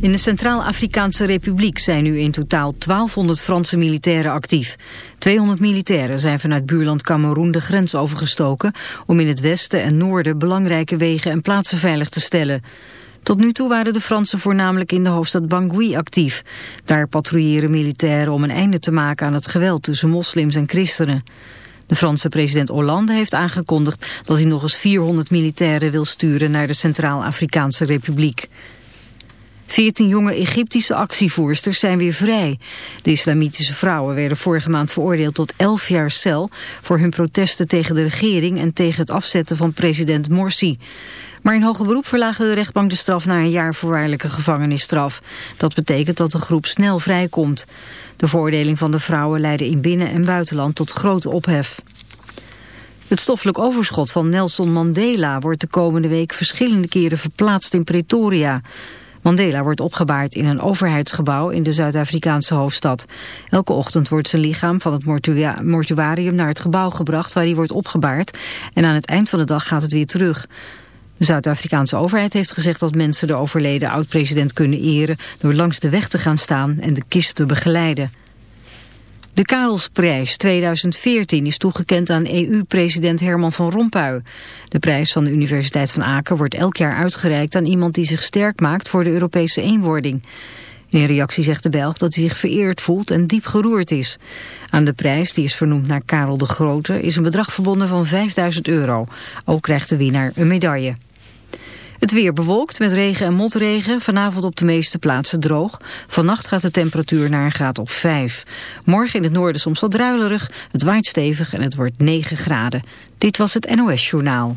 In de Centraal-Afrikaanse Republiek zijn nu in totaal 1200 Franse militairen actief. 200 militairen zijn vanuit buurland Cameroen de grens overgestoken... om in het westen en noorden belangrijke wegen en plaatsen veilig te stellen. Tot nu toe waren de Fransen voornamelijk in de hoofdstad Bangui actief. Daar patrouilleren militairen om een einde te maken aan het geweld tussen moslims en christenen. De Franse president Hollande heeft aangekondigd dat hij nog eens 400 militairen wil sturen naar de Centraal-Afrikaanse Republiek. Veertien jonge Egyptische actievoersters zijn weer vrij. De islamitische vrouwen werden vorige maand veroordeeld tot 11 jaar cel... voor hun protesten tegen de regering en tegen het afzetten van president Morsi. Maar in hoger beroep verlaagde de rechtbank de straf naar een jaar voorwaardelijke gevangenisstraf. Dat betekent dat de groep snel vrijkomt. De veroordeling van de vrouwen leidde in binnen- en buitenland tot grote ophef. Het stoffelijk overschot van Nelson Mandela wordt de komende week verschillende keren verplaatst in Pretoria. Mandela wordt opgebaard in een overheidsgebouw in de Zuid-Afrikaanse hoofdstad. Elke ochtend wordt zijn lichaam van het mortua- mortuarium naar het gebouw gebracht waar hij wordt opgebaard. En aan het eind van de dag gaat het weer terug. De Zuid-Afrikaanse overheid heeft gezegd dat mensen de overleden oud-president kunnen eren door langs de weg te gaan staan en de kist te begeleiden. De Karelsprijs 2014 is toegekend aan EU-president Herman van Rompuy. De prijs van de Universiteit van Aken wordt elk jaar uitgereikt aan iemand die zich sterk maakt voor de Europese eenwording. In reactie zegt de Belg dat hij zich vereerd voelt en diep geroerd is. Aan de prijs, die is vernoemd naar Karel de Grote, is een bedrag verbonden van 5000 euro. Ook krijgt de winnaar een medaille. Het weer bewolkt met regen en motregen. Vanavond op de meeste plaatsen droog. Vannacht gaat de temperatuur naar een graad of 5. Morgen in het noorden soms wat druilerig. Het waait stevig en het wordt 9 graden. Dit was het NOS Journaal.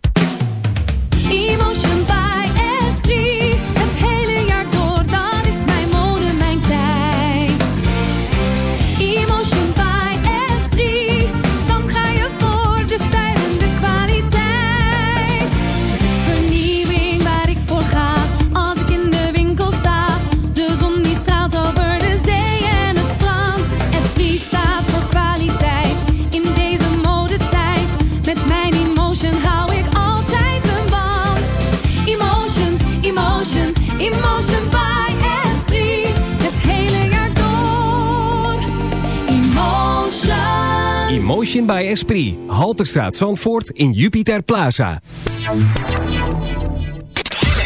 By Esprit. Halterstraat Zandvoort in Jupiter Plaza.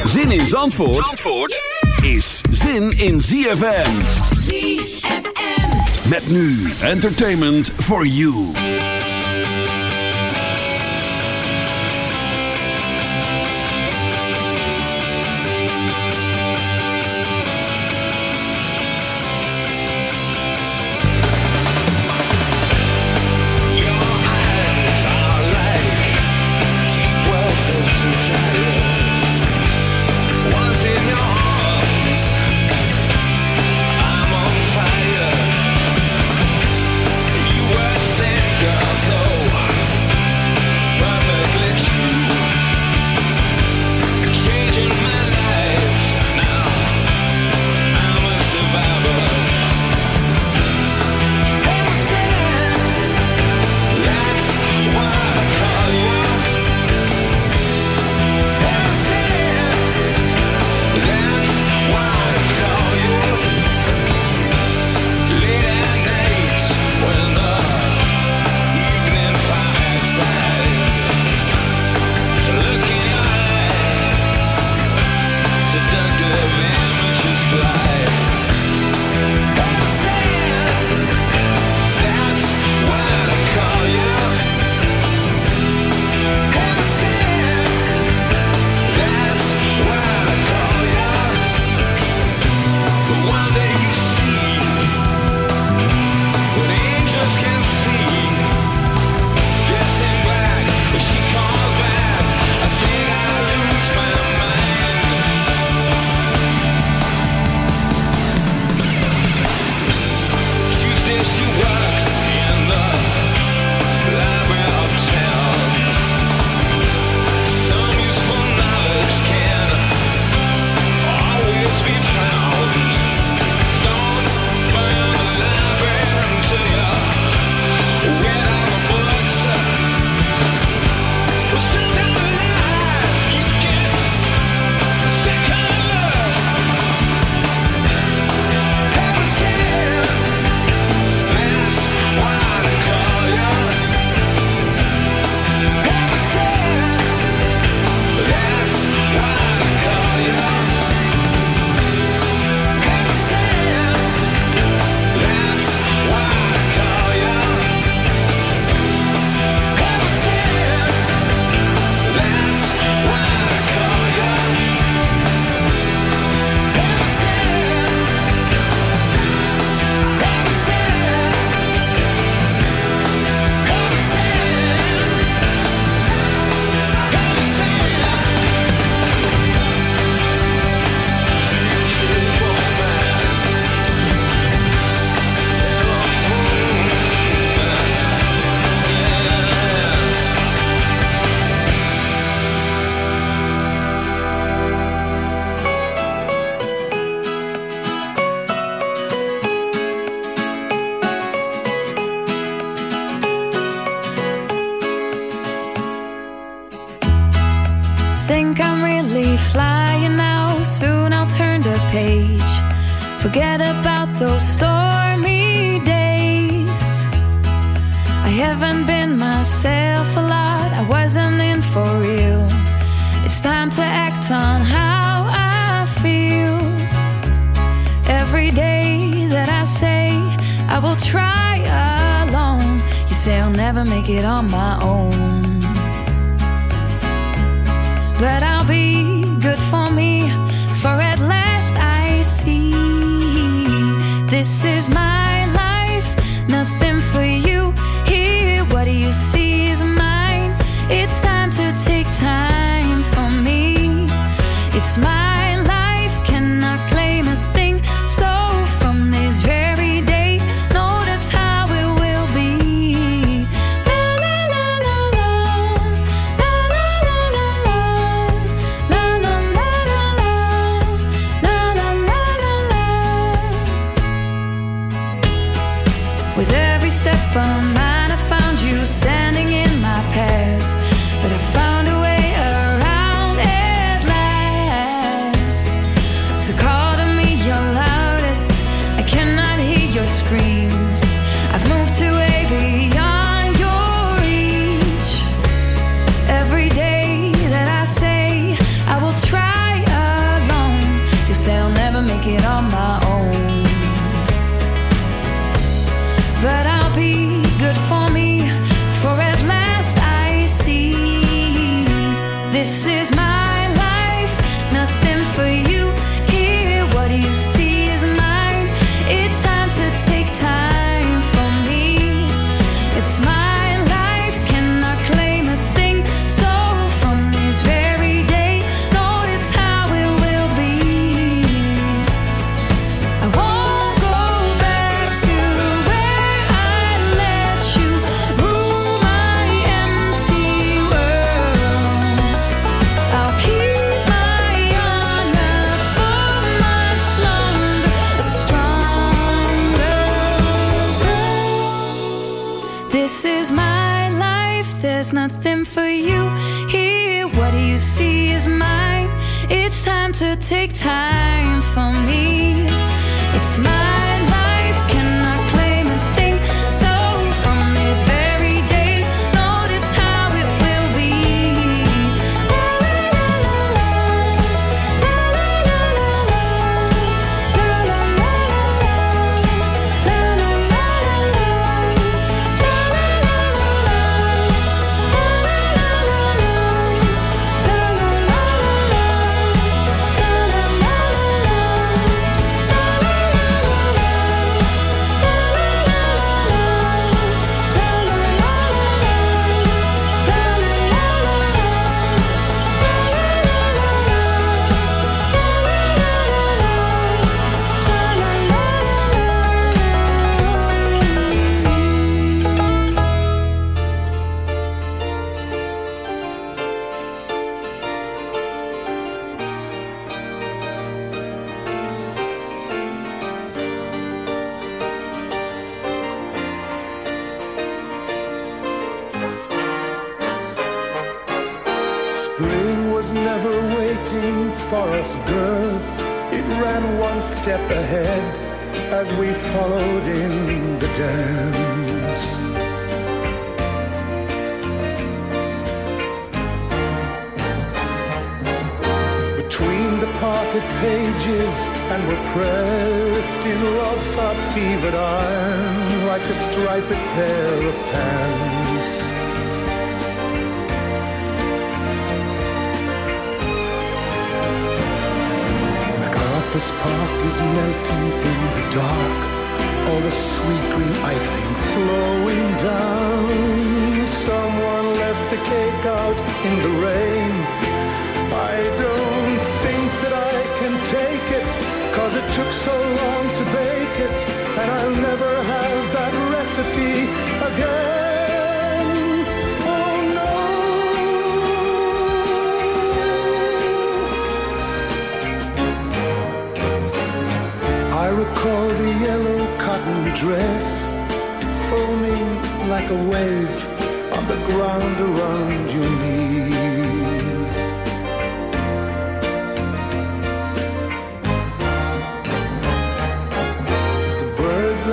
Zin in Zandvoort, Zandvoort is zin in ZFM. ZFM. Met nu entertainment for you.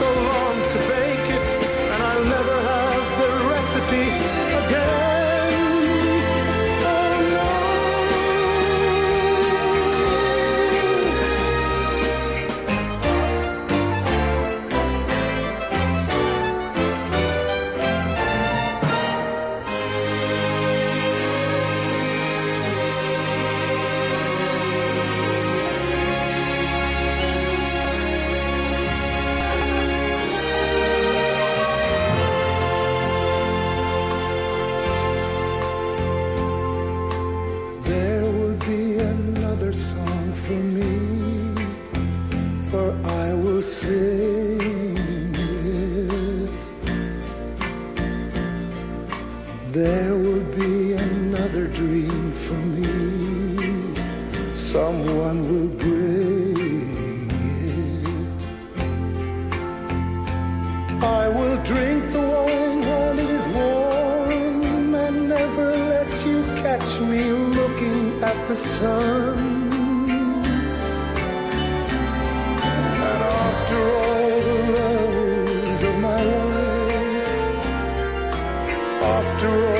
so long. after all.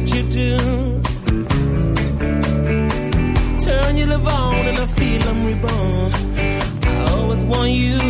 that you do. Turn your love on and I feel I'm reborn. I always want you.